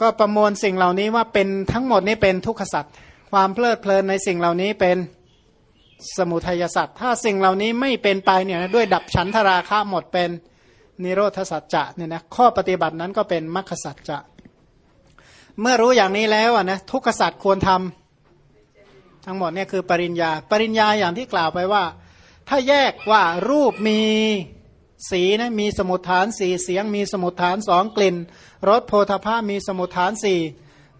ก็ประมวลสิ่งเหล่านี้ว่าเป็นทั้งหมดนี้เป็นทุกขสัตว์ความเพลิดเพลินในสิ่งเหล่านี้เป็นสมุทัยสัตว์ถ้าสิ่งเหล่านี้ไม่เป็นไปเนี่ยด้วยดับฉันทราคะหมดเป็นนิโรธสัจจะเนี่ยนะข้อปฏิบัตินั้นก็เป็นมรรคสัจจะเมื่อรู้อย่างนี้แล้วนะทุกขสัตว์ควรทำทั้งหมดเนี่ยคือปริญญา ปริญญาอย่างที่กล่าวไปว่า ถ้าแยกว่ารูปมีสีนะมีสมุทฐานสีเสียงมีสมุทฐานสองกลิ่น รสโพธาภามีสมุทฐานสี่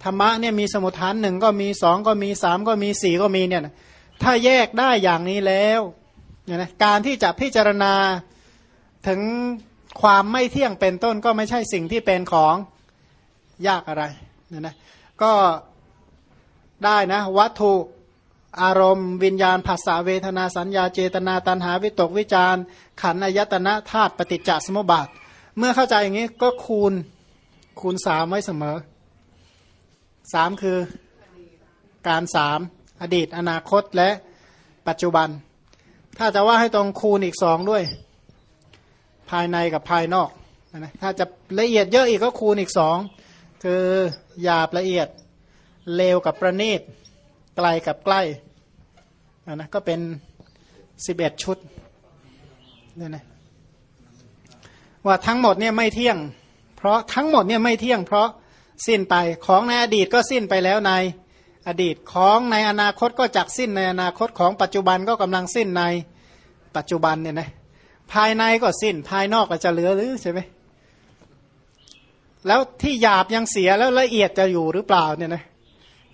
ธรรมะเนี่ยมีสมุทฐานหนึ่งก็มีสองก็มีสามก็มีสี่ก็มีเนี่ยถ้าแยกได้อย่างนี้แล้วเนี่ยนะการที่จะพิจารณาถึงความไม่เที่ยงเป็นต้นก็ไม่ใช่สิ่งที่เป็นของยากอะไรเนี่ยนะก็ได้นะวัตถุอารมณ์วิญญาณภาษาเวทนาสัญญาเจตนาตันหาวิตกวิจารขันอายตนะธาตุปฏิจจสมุปบาท เมื่อเข้าใจอย่างนี้ก็คูณ คูณสามไว้เสมอสามคือ การสามอดีต อนาคตและปัจจุบัน ถ้าจะว่าให้ตรงคูณอีกสองด้วย ภายในกับภายนอกนะถ้าจะละเอียดเยอะอีกก็คูณอีกสองคือหยาบละเอียดเลวกับประณีตไกลกับใกล้นะก็เป็นสิบเอ็ดชุดเนี่ยนะว่าทั้งหมดเนี่ยไม่เที่ยง เพราะทั้งหมดเนี่ยไม่เที่ยงเพราะสิ้นไปของในอดีตก็สิ้นไปแล้วในอดีตของในอนาคตก็จักสิ้นในอนาคตของปัจจุบันก็กำลังสิ้นในปัจจุบันเนี่ยนะภายในก็สิ้นภายนอกก็จะเหลือหรือใช่ไหมแล้วที่หยาบยังเสียแล้วละเอียดจะอยู่หรือเปล่าเนี่ยนะ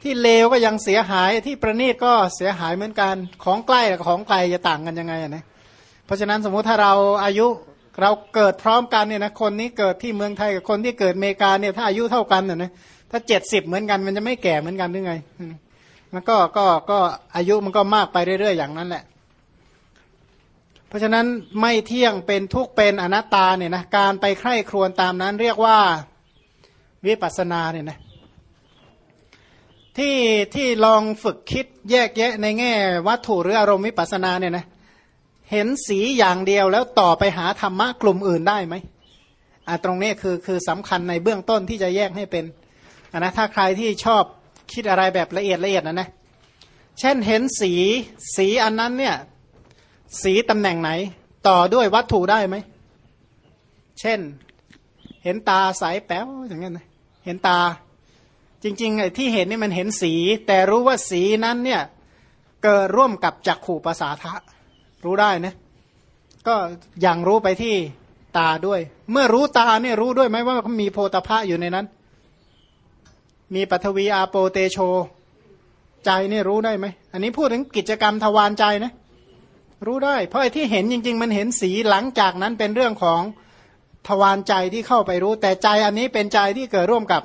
ที่เลวก็ยังเสียหายที่ประณีตก็เสียหายเหมือนกันของใกล้กับของไกลจะต่างกันยังไงนะเพราะฉะนั้นสมมุติถ้าเราอายุ เราเกิดพร้อมกันเนี่ยนะคนนี้เกิดที่เมืองไทยกับคนที่เกิดอเมริกาเนี่ยถ้าอายุเท่ากันเนี่ยนะถ้าเจ็ดสิบเหมือนกันมันจะไม่แก่เหมือนกันหรือไงมันก็ก็ก็อายุมันก็มากไปเรื่อย ๆ อย่างนั้นแหละ เพราะฉะนั้นไม่เที่ยงเป็นทุกเป็นอนัตตาเนี่ยนะการไปใคร่ครวญตามนั้น เรียกว่าวิปัสสนาเนี่ยนะที่ที่ลองฝึกคิดแยกแยะในแง่ วัตถุหรืออารมณ์วิปัสสนาเนี่ยนะ เห็นสีอย่างเดียวแล้วต่อไปหาธรรมะกลุ่มอื่นได้ไหมอ่าตรงนี้คือคือสำคัญในเบื้องต้นที่จะแยกให้เป็นอ่านะถ้าใครที่ชอบคิดอะไรแบบละเอียดละเอียดนะนะเช่นเห็นสีสีอันนั้นเนี่ยสีตำแหน่งไหน ต่อด้วยวัตถุได้ไหม เช่น เห็นตาใสแป๊วอย่างเงี้ยนะเห็นตา จริงๆไอ้ที่เห็นนี่มันเห็นสี แต่รู้ว่าสีนั้นเนี่ยเกิดร่วมกับจักขู่ภาษาทะ รู้ได้นะ ก็อย่างรู้ไปที่ตาด้วย เมื่อรู้ตาเนี่ยรู้ด้วยไหมว่ามีโพธพะอยู่ในนั้น มีปัทวีอาโปเตโช ใจนี่รู้ได้ไหม อันนี้พูดถึงกิจกรรมทวารใจนะ รู้ได้ เพราะไอ้ที่เห็นจริง ๆ มันเห็นสีหลังจากนั้นเป็นเรื่องของทวารใจที่เข้าไปรู้ แต่ใจอันนี้เป็นใจที่เกิดร่วมกับ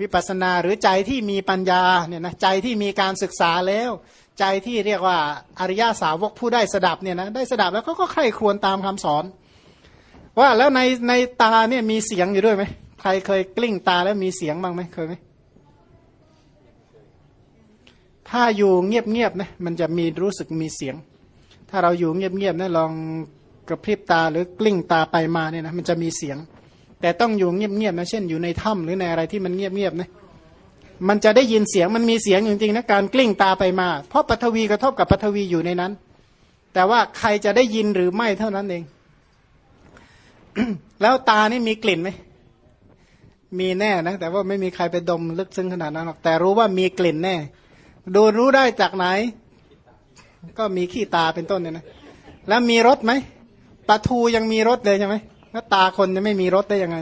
วิปัสนาหรือใจที่มีปัญญาเนี่ยนะใจที่มีการศึกษาแล้ว ใจที่เรียกว่าอริยาสาวกผู้ได้สดับเนี่ยนะได้สดับแล้วเขาก็ใคร่ครวญตามคำสอน ว่าแล้วในในตาเนี่ยมีเสียงอยู่ด้วยไหมใครเคยกลิ้งตาแล้วมีเสียงบ้างไหมเคยไหมถ้าอยู่เงียบๆนะมันจะมีรู้สึกมีเสียง ถ้าเราอยู่เงียบๆนะลองกระพริบตาหรือกลิ้งตาไปมาเนี่ยนะมันจะมีเสียง แต่ต้องอยู่เงียบๆนะเช่นอยู่ในถ้ำหรือในอะไรที่มันเงียบๆนะ มันจะได้ยินเสียงมันมีเสียงจริงๆนะการกลิ้งตาไปมา เพราะปฐวีกระทบกับปฐวีอยู่ในนั้น แต่ว่าใครจะได้ยินหรือไม่เท่านั้นเอง แล้วตานี่มีกลิ่นไหมมีแน่นะแต่ว่าไม่มีใครไปดมลึกซึ้งขนาดนั้นหรอกแต่รู้ว่ามีกลิ่นแน่ ดูรู้ได้จากไหน ก็มีขี้ตาเป็นต้นเนี่ยนะแล้วมีรสไหมปลาทูยังมีรสเลยใช่ไหมแล้วตาคนจะไม่มีรถได้ยังไง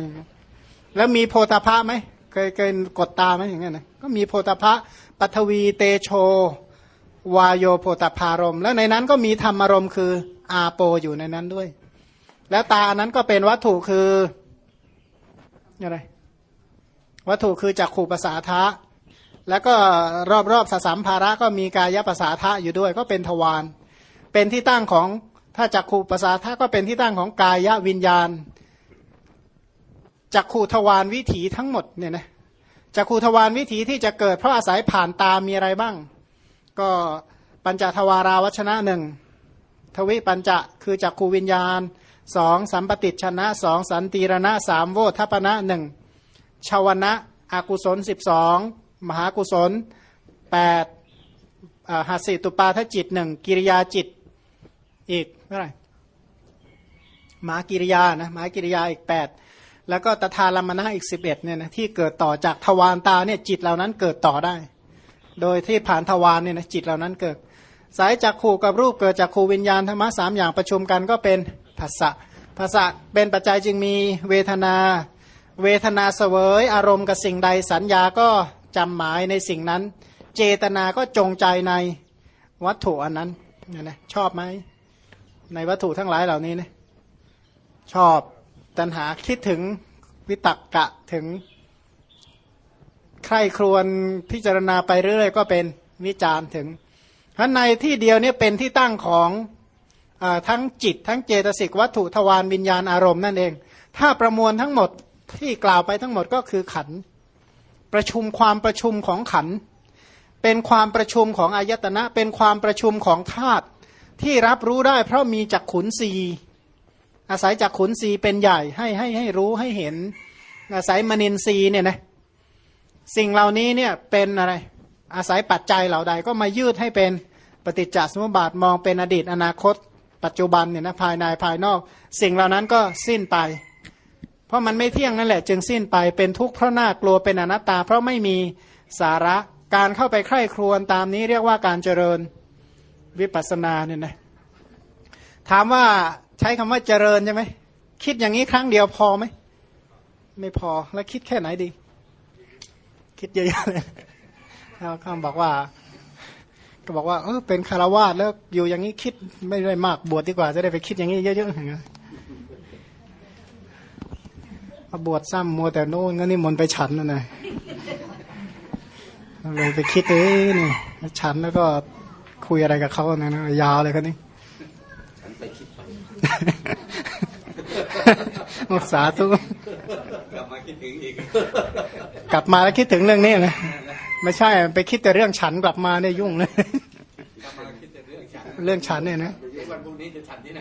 แล้วมีโพธาภะไหม เคยเคยกดตาไหมอย่างเงี้ยนะก็มีโพธาภะปัทวีเตโช วายโยโพธพารม แล้วในนั้นก็มีธรรมารมคืออาโปอยู่ในนั้นด้วย แล้วตานั้นก็เป็นวัตถุคืออะไรวัตถุคือจักขู่ภาษาทะ แล้วก็รอบๆสสามภาระก็มีกายภาษาทะอยู่ด้วย ก็เป็นทวารเป็นที่ตั้งของถ้าจักขูภาษาท่าก็เป็นที่ตั้งของกายวิญญาณ จักขูทวารวิถีทั้งหมดเนี่ยนะจักขูทวารวิถีที่จะเกิดเพราะอาศัยผ่านตามีอะไรบ้าง ก็ปัญจทวาราวัชนะหนึ่งทวิปัญจะคือจักขูวิญญาณสองสัมปติชนะสองสันติรณะสามโวทัปนะหนึ่งชาวนะอากุศลสิบสองมหากุศลแปดหัสสิตุปาทจิตหนึ่งกิริยาจิตอีกเท่าไหร่มากิริยานะมากิริยาอีกแปด แล้วก็ตถาลัมมณะอีกสิบเอ็ดเนี่ยนะที่เกิดต่อจากทวารตาเนี่ยจิตเหล่านั้นเกิดต่อได้ โดยที่ผ่านทวารเนี่ยนะจิตเหล่านั้นเกิด สายจากขู่กับรูปเกิดจากขูวิญญาณธรรมะสามอย่างประชุมกันก็เป็นภาษะภาษะเป็นปัจจัยจึงมีเวทนา เวทนาเสวย อารมณ์กับสิ่งใดสัญญาก็จำหมายในสิ่งนั้น เจตนาก็จงใจในวัตถุอันนั้นเนี่ยนะชอบไหมในวัตถุทั้งหลายเหล่านี้นะชอบ ตัณหาคิดถึงวิตักกะถึงใครครวนพิจารณาไปเรื่อยก็เป็นวิจารถึงเพราะในที่เดียวนี้เป็นที่ตั้งของอทั้งจิต ทั้งเจตสิกวัตถุทวารวิญญาณอารมณ์นั่นเอง ถ้าประมวลทั้งหมดที่กล่าวไปทั้งหมดก็คือขัน ประชุมความประชุมของขัน เป็นความประชุมของอายตนะ เป็นความประชุมของธาตุที่รับรู้ได้เพราะมีจักขุนสี อาศัยจากขุนศีเป็นใหญ่ให้ให้ให้รู้ให้เห็น อาศัยมนินทรีเนี่ยนะสิ่งเหล่านี้เนี่ยเป็นอะไร อาศัยปัจจัยเหล่าใดก็มายืดให้เป็นปฏิจจสมุปบาทมองเป็นอดีตอนาคต ปัจจุบันเนี่ยนะภายในภายนอก สิ่งเหล่านั้นก็สิ้นไป เพราะมันไม่เที่ยงนั่นแหละ จึงสิ้นไปเป็นทุกข์เพราะน่ากลัวเป็นอนัตตา เพราะไม่มีสาระการเข้าไปใคร่ครวญตามนี้เรียกว่าการเจริญวิปัสสนาเนี่ยนะถามว่า ใช้คำว่าเจริญใช่ไหมคิดอย่างนี้ครั้งเดียวพอไหมไม่พอแล้วคิดแค่ไหนดี คิดเยอะๆเลยแล้วคำบอกว่า ก็บอกว่าเออเป็นคารวาสแล้วอยู่อย่างนี้คิดไม่ได้มากบวชดีกว่า จะได้ไปคิดอย่างนี้เยอะๆอย่างเงี้ยบวชซ้ำมัวแต่โน่นก็นี่มนไปฉันนั่นไงเลยไปคิดเอ้นี่ฉันแล้วก็คุยอะไรกับเขาเนี่ยนยาวเลยครับนี่ มุสาธุกลับมาคิดถึงอีก กลับมาแล้วคิดถึงเรื่องนี้นะไม่ใช่ไปคิดแต่เรื่องฉันกลับมาเนี่ยยุ่งเลยเรื่องฉันเนี่ยนะวันพรุ่งนี้จะฉันที่ไหน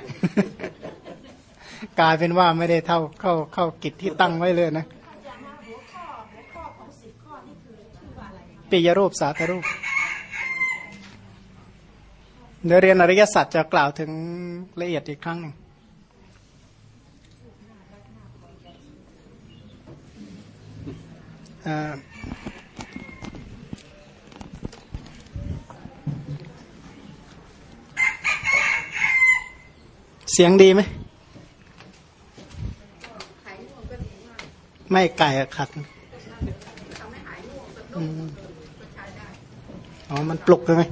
กลายเป็นว่าไม่ได้เท่าเข้าเข้ากิจที่ตั้งไว้เลยนะปิยรูปสาธรูป เดี๋ยวเรียนอริยสัจจะกล่าวถึงละเอียดอีกครั้งหนึ่งเสียงดีไหม ไม่ไก่ขัดอ๋อ มันปลุกเลยไหม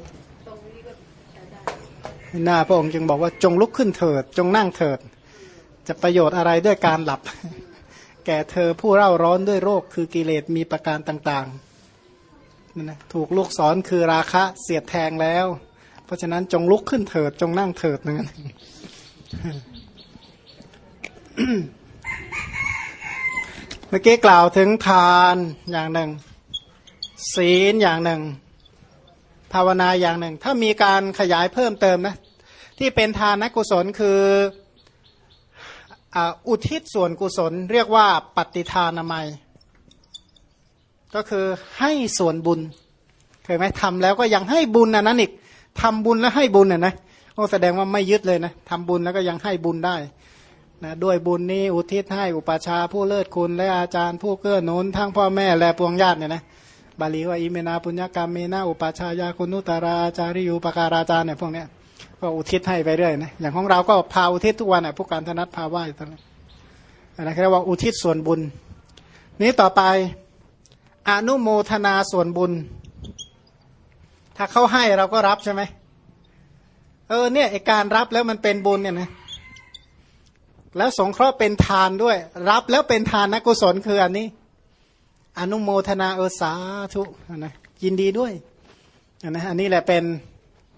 หน้าพระองค์จึงบอกว่าจงลุกขึ้นเถิด จงนั่งเถิด จะประโยชน์อะไรด้วยการหลับ แก่เธอผู้เร่าร้อนด้วยโรคคือกิเลสมีประการต่างๆนั่นนะถูกลูกศรคือราคะเสียดแทงแล้ว เพราะฉะนั้นจงลุกขึ้นเถิด จงนั่งเถิดนั่นเมื่อกี้กล่าวถึงทานอย่างหนึ่ง ศีลอย่างหนึ่ง ภาวนาอย่างหนึ่ง ถ้ามีการขยายเพิ่มเติมนะ ที่เป็นทานกุศลคืออุทิศส่วนกุศล เรียกว่าปฏิทานามัย ก็คือให้ส่วนบุญเคยไหมทำแล้วก็ยังให้บุญอันนั้นอีกทำบุญแล้วให้บุญอะนะโอ้แสดงว่าไม่ยึดเลยนะทำบุญแล้วก็ยังให้บุญได้นะด้วยบุญนี้อุทิศให้อุปชาผู้เลิศคุณและอาจารย์ผู้เกื้อหนุนทั้งพ่อแม่และปวงญาติเนี่ยนะบาลีว่าอิเมนาปุญญกรรมเมนาอุปชายาคุณุตราจาริยุปการาจารเนี่ยพวกเนี้ย ก็อุทิศให้ไปเรื่อยนะอย่างของเราก็พาอุทิศทุกวันอะผู้การธนัตพาไหว้ตอดนะเรียกว่าอุทิศส่วนบุญ นี้ต่อไปอนุโมทนาส่วนบุญ ถ้าเขาให้เราก็รับใช่ไหมเออเนี่ยไอการรับแล้วมันเป็นบุญเนี่ยนะแล้วสงเคราะห์เป็นทานด้วย รับแล้วเป็นทานนักกุศลคืออันนี้ อนุโมทนาเออสาธุนะยินดีด้วยนะอันนี้แหละเป็น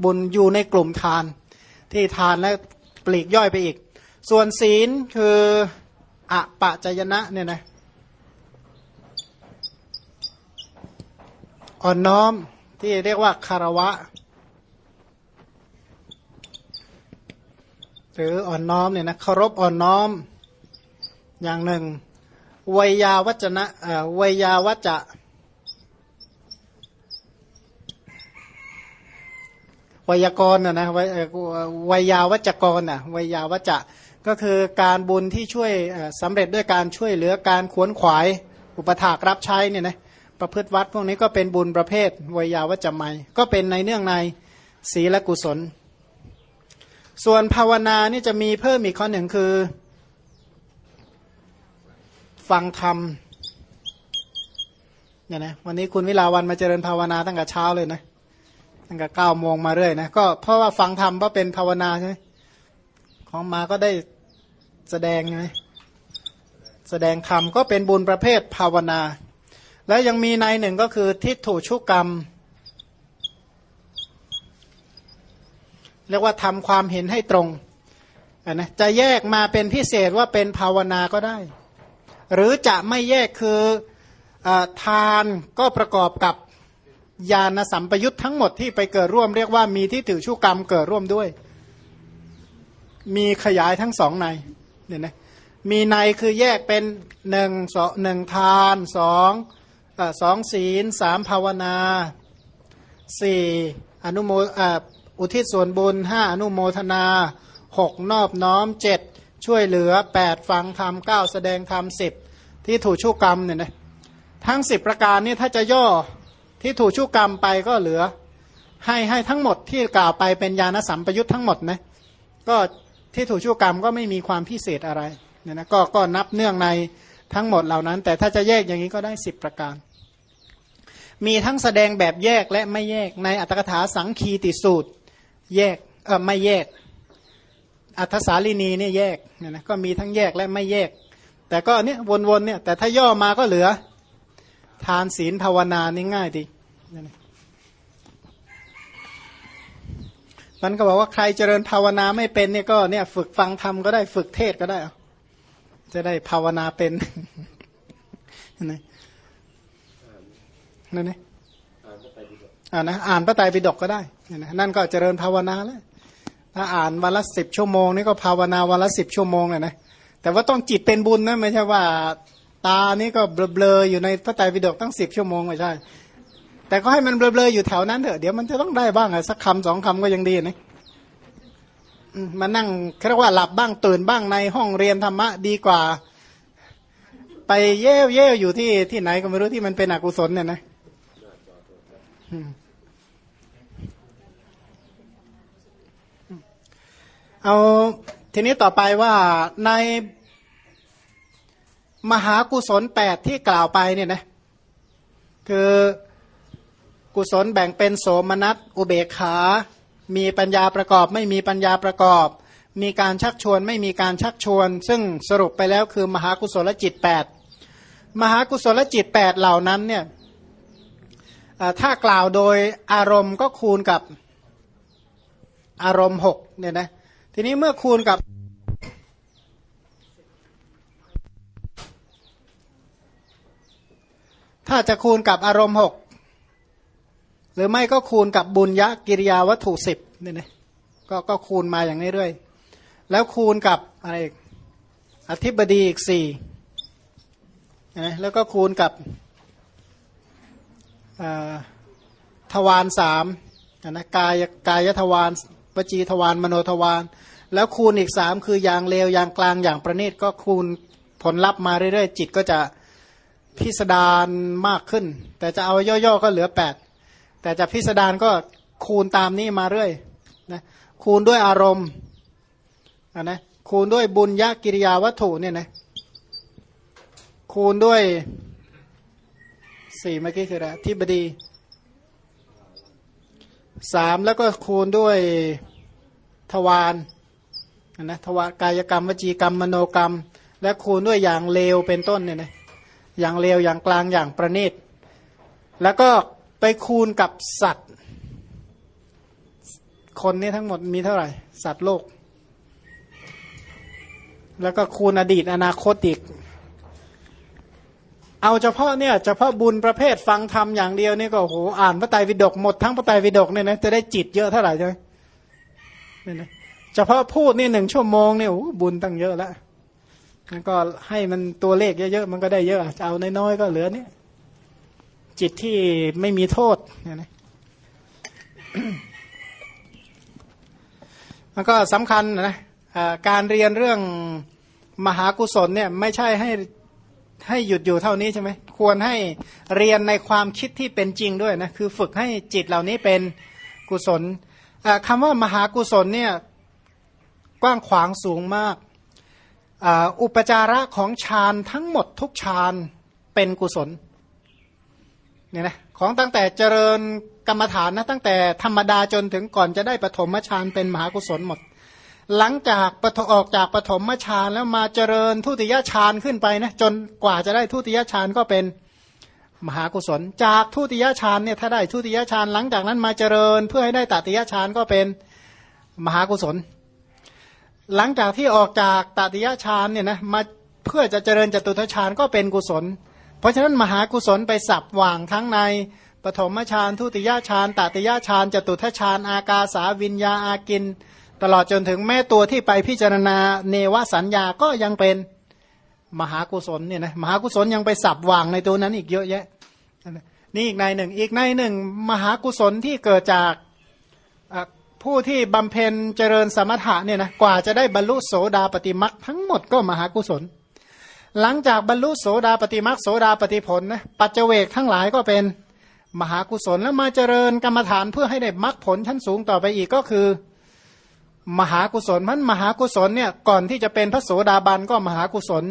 บุญอยู่ในกลุ่มทาน ที่ทานแล้วปลีกย่อยไปอีก ส่วนศีลคืออะปะจยนะเนี่ยนะอ่อนน้อมที่เรียกว่าคารวะ หรืออ่อนน้อมเนี่ยนะเคารพอ่อนน้อมอย่างหนึ่งวยาวัจนะเอ่อวยาวัจจะ วยากรนะนะวยาวัจกรน่ะวยาวัจจะก็คือการบุญที่ช่วยสำเร็จด้วยการช่วยเหลือการขวนขวาย อุปถากรับใช้เนี่ยนะประพฤติวัดพวกนี้ก็เป็นบุญประเภทวยาวัจจะไม่ก็เป็นในเนื่องในศีลกุศล ส่วนภาวนานี่จะมีเพิ่มอีกข้อหนึ่งคือ ฟังธรรมเนี่ยนะวันนี้คุณวิลาวันมาเจริญภาวนาตั้งแต่เช้าเลยนะ ตั้งแต่เก้าโมงมาเรื่อยนะก็เพราะว่าฟังธรรมเพราเป็นภาวนาใช่ไหมของมาก็ได้แสดงไงแสดงธรรมก็เป็นบุญประเภทภาวนา แล้วยังมีในหนึ่งก็คือทิฏฐุชุกรรม เรียกว่าทำความเห็นให้ตรงนะจะแยกมาเป็นพิเศษว่าเป็นภาวนาก็ได้ หรือจะไม่แยกคืออทานก็ประกอบกับ ญาณสัมปยุตทั้งหมดที่ไปเกิดร่วมเรียกว่ามีที่ถือชุกรรมเกิดร่วมด้วย มีขยายทั้งสองในเนี่ยนะมีในคือแยกเป็นหนึ่งสองหนึ่งทานสองสองศีลสามภาวนาสี่อนุโมอุทิศส่วนบุญห้าอนุโมทนาหกนอบน้อมเจ็ดช่วยเหลือแปดฟังธรรมเก้าแสดงธรรมสิบที่ถูกชุกกรรมเนี่ยนะทั้งสิบประการนี้ถ้าจะย่อ ที่ถูกชุกกรรมไปก็เหลือ ให้ให้ทั้งหมดที่กล่าวไปเป็นญาณสัมปยุทธ์ทั้งหมดนะก็ที่ถูกชุกกรรมก็ไม่มีความพิเศษอะไรเนี่ยนะก็ก็นับเนื่องในทั้งหมดเหล่านั้น แต่ถ้าจะแยกอย่างนี้ก็ได้สิบประการ มีทั้งแสดงแบบแยกและไม่แยกในอัตถกถาสังคีติสูตร แยกเออไม่แยก อัทสาลีนีเนี่ยแยกเนี่ยนะก็มีทั้งแยกและไม่แยก แต่ก็เนี่ยวนๆเนี่ยแต่ถ้าย่อมาก็เหลือ ทานศีลภาวนานี่ง่ายดีมันก็บอกว่าใครเจริญภาวนาไม่เป็นเนี่ยก็เนี่ยฝึกฟังธรรมก็ได้ฝึกเทศก็ได้ จะได้ภาวนาเป็นนี่นั่นนี่อ่านนะอ่านพระไตรปิฎกก็ได้นั่นก็เจริญภาวนาแล้วถ้าอ่านวันละสิบชั่วโมงนี่ก็ภาวนาวันละสิบชั่วโมงเลยนะแต่ว่าต้องจิตเป็นบุญนะไม่ใช่ว่า ตานี่ก็เบลอๆอยู่ในพระไตรปิฎกตั้งสิบชั่วโมงไม่ใช่ แต่ก็ให้มันเบลอๆอยู่แถวนั้นเถอะเดี๋ยวมันจะต้องได้บ้างอะสักคำสองคำก็ยังดีนะมานั่งเรียกว่าหลับบ้างตื่นบ้างในห้องเรียนธรรมะดีกว่า ไปเย่เย่อยู่ที่ที่ไหนก็ไม่รู้ที่มันเป็นอกุศลเนี่ยนะเอาทีนี้ต่อไปว่าใน มหากุศลแปดที่กล่าวไปเนี่ยนะคือกุศลแบ่งเป็นโสมนัสอุเบกขา มีปัญญาประกอบ ไม่มีปัญญาประกอบ มีการชักชวนไม่มีการชักชวน ซึ่งสรุปไปแล้วคือมหากุศลจิต 8 มหากุศลจิต 8 เหล่านั้นเนี่ยถ้ากล่าวโดยอารมณ์ก็คูณกับอารมณ์6เนี่ยนะทีนี้เมื่อคูณกับ ถ้าจะคูณกับอารมณ์หกหรือไม่ก็คูณกับบุญยะกิริยาวัตถุสิบนี่นะก็ก็คูณมาอย่างนี้เรื่อยแล้วคูณกับอะไรอีกอธิบดีอีกสี่นะแล้วก็คูณกับทวารสามนะกายกายทวารวจีทวารมโนทวารแล้วคูณอีกสามคืออย่างเลวอย่างกลางอย่างประณีตก็คูณผลลัพธ์มาเรื่อยๆ จิตก็จะ พิสดารมากขึ้น แต่จะเอาย่อๆก็เหลือแปดแต่จะพิสดารก็คูณตามนี้มาเรื่อยนะคูณด้วยอารมณ์นะคูณด้วยบุญยกิริยาวัตถุเนี่ยนะคูณด้วยสี่เมื่อกี้คืออะไรที่บดีสามแล้วก็คูณด้วยทวารนะทวารกายกรรมวจีกรรมมโนกรรม และคูณด้วยอย่างเลวเป็นต้นเนี่ยนะ อย่างเลวอย่างกลางอย่างประณีตแล้วก็ไปคูณกับสัตว์ คนนี้ทั้งหมดมีเท่าไหร่ สัตว์โลก แล้วก็คูณอดีตอนาคตอีก เอาเฉพาะเนี่ยเฉพาะบุญประเภทฟังธรรมอย่างเดียวนี่ก็โหอ่านพระไตรปิฎกหมดทั้งพระไตรปิฎกเนี่ยนะจะได้จิตเยอะเท่าไหร่ใช่ไหมเนี่ยนะเฉพาะพูดนี่หนึ่งชั่วโมงเนี่ยบุญตั้งเยอะแล้ว มันก็ให้มันตัวเลขเยอะๆมันก็ได้เยอะจะเอาน้อยๆก็เหลือเนี่ยจิตที่ไม่มีโทษเนี่ยนะมันก็สำคัญนะการเรียนเรื่องมหากุศลเนี่ยไม่ใช่ให้ให้หยุดอยู่เท่านี้ใช่ไหมควรให้เรียนในความคิดที่เป็นจริงด้วยนะคือฝึกให้จิตเหล่านี้เป็นกุศลคำว่ามหากุศลเนี่ยกว้างขวางสูงมาก อุปจาระของฌานทั้งหมดทุกฌานเป็นกุศลเนี่ยนะของตั้งแต่เจริญกรรมฐานนะตั้งแต่ธรรมดาจนถึงก่อนจะได้ปฐมฌานเป็นมหากุศลหมด หลังจากปฐออกจากปฐมฌานแล้วมาเจริญทุติยฌานขึ้นไปนะจนกว่าจะได้ทุติยฌานก็เป็นมหากุศล จากทุติยฌานเนี่ยถ้าได้ทุติยฌานหลังจากนั้นมาเจริญ เพื่อให้ได้ตติยฌานก็เป็นมหากุศล หลังจากที่ออกจากตติยฌานเนี่ยนะมาเพื่อจะเจริญจตุทฌานก็เป็นกุศล เพราะฉะนั้นมหากุศลไปสับว่างทั้งในปฐมฌานทุติยฌานตติยฌานจตุทฌานอากาสาวิญญาอากิน ตลอดจนถึงแม่ตัวที่ไปพิจารณาเนวสัญญาก็ยังเป็นมหากุศลเนี่ยนะมหากุศลยังไปสับว่างในตัวนั้นอีกเยอะแยะนี่อีกในหนึ่ง อีกในหนึ่ง มหากุศลที่เกิดจาก ผู้ที่บำเพ็ญเจริญสมถะเนี่ยนะกว่าจะได้บรรลุโสดาปฏิมักทั้งหมดก็มหากุศล หลังจากบรรลุโสดาปฏิมักโสดาปฏิผลนะปัจเจเวกทั้งหลายก็เป็นมหากุศลแล้วมาเจริญกรรมฐานเพื่อให้ได้มรรคผลชั้นสูงต่อไปอีกก็คือ มหากุศลมันมหากุศลเนี่ยก่อนที่จะเป็นพระโสดาบันก็มหากุศล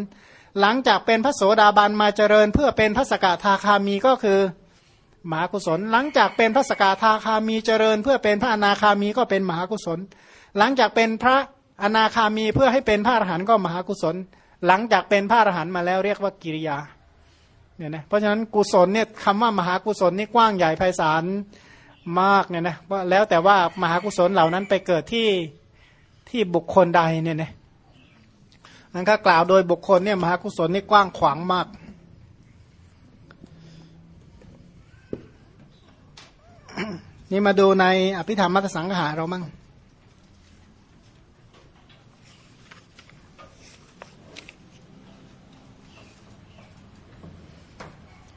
หลังจากเป็นพระโสดาบันมาเจริญเพื่อเป็นพระสกทาคามีก็คือ มหากุศล หลังจากเป็นพระสกทาคามีเจริญ เพื่อเป็นพระอนาคามีก็เป็นมหากุศล หลังจากเป็นพระอนาคามีเพื่อให้เป็นพระอรหันต์ก็มหากุศล หลังจากเป็นพระอรหันต์มาแล้วเรียกว่ากิริยาเนี่ยนะเพราะฉะนั้นกุศลเนี่ยคำว่ามหากุศลนี่กว้างใหญ่ไพศาลมากเนี่ยนะว่าแล้วแต่ว่ามหากุศลเหล่านั้นไปเกิดที่ที่บุคคลใดเนี่ยนะนั้นก็กล่าวโดยบุคคลเนี่ยมหากุศลนี่กว้างขวางมาก นี่มาดูในอภิธรรมมัตสังหาเรามั่ง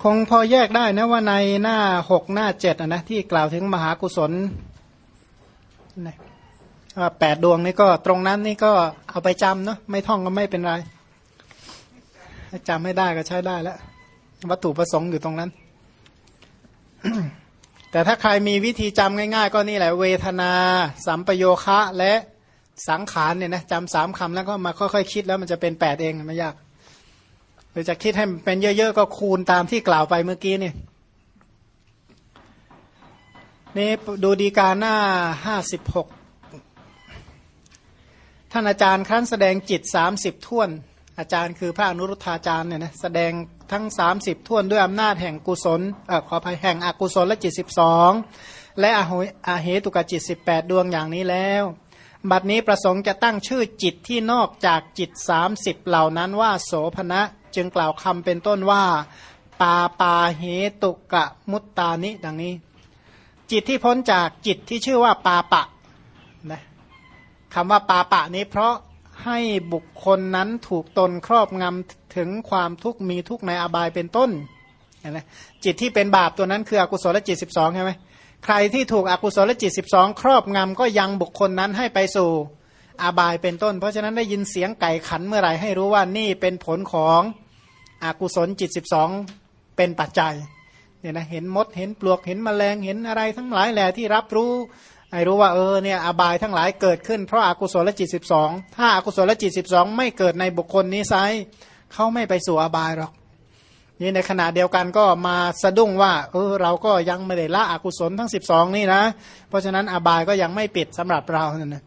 คงพอแยกได้นะว่าในหน้าหกหน้าเจ็ดนะที่กล่าวถึงมหากุศลนแปดดวงนี่ก็ตรงนั้นนี่ก็เอาไปจำเนาะไม่ท่องก็ไม่เป็นไรจำไม่ได้ก็ใช้ได้แล้ว วัตถุประสงค์อยู่ตรงนั้น แต่ถ้าใครมีวิธีจำง่าย ๆ ก็นี่แหละเวทนา สัมปโยคะและสังขารเนี่ยนะจำสามคำแล้วก็มาค่อยๆคคิดแล้วมันจะเป็นแปดเองไม่ยากหรือจะคิดให้เป็นเยอะๆก็คูณตามที่กล่าวไปเมื่อกี้นี่นี่ดูดีการหน้าห้าสิบหกท่านอาจารย์ครั้นแสดงจิตสามสิบท่วน อาจารย์คือพระอนุรุทธาจารย์เนี่ยนะแสดง ทั้งสามสิบท่วนด้วยอำนาจแห่งกุศลอขออภัยแห่งอกุศลและจิตสิบสองและอาเหตุกจิตสิบแปดดวงอย่างนี้แล้ว บัดนี้ประสงค์จะตั้งชื่อจิตที่นอกจากจิตสามสิบเหล่านั้นว่าโสภณะจึงกล่าวคำเป็นต้นว่า ปาปาเหตุกะมุตตานิดังนี้ จิตที่พ้นจากจิตที่ชื่อว่าปาปะนะคำว่าปาปะนี้เพราะ ให้บุคคลนั้นถูกตนครอบงำถึงความทุกข์มีทุกข์ในอบายเป็นต้นนะจิตที่เป็นบาปตัวนั้นคืออกุศลจิตสิบสองใช่ไหมใครที่ถูกอกุศลจิตสิบสองครอบงำก็ยังบุคคลนั้นให้ไปสู่อาบายเป็นต้น เพราะฉะนั้นได้ยินเสียงไก่ขันเมื่อไหร่ให้รู้ว่านี่เป็นผลของอากุศลจิตสิบสองเป็นปัจจัยเนี่ยนะเห็นมดเห็นปลวกเห็นแมลงเห็นอะไรทั้งหลายแหละที่รับรู้ ไอ้รู้ว่าเออเนี่ยอบายทั้งหลายเกิดขึ้นเพราะอากุศลจิตสิบสองถ้าอากุศลจิตสิบสองไม่เกิดในบุคคลนี้ไซเขาไม่ไปสู่อบายหรอกนี่ในขณะเดียวกันก็มาสะดุ้งว่าเออเราก็ยังไม่ได้ละอกุศลทั้งสิบสองนี่นะ เพราะฉะนั้นอบายก็ยังไม่ปิดสำหรับเราเนี่ยนะ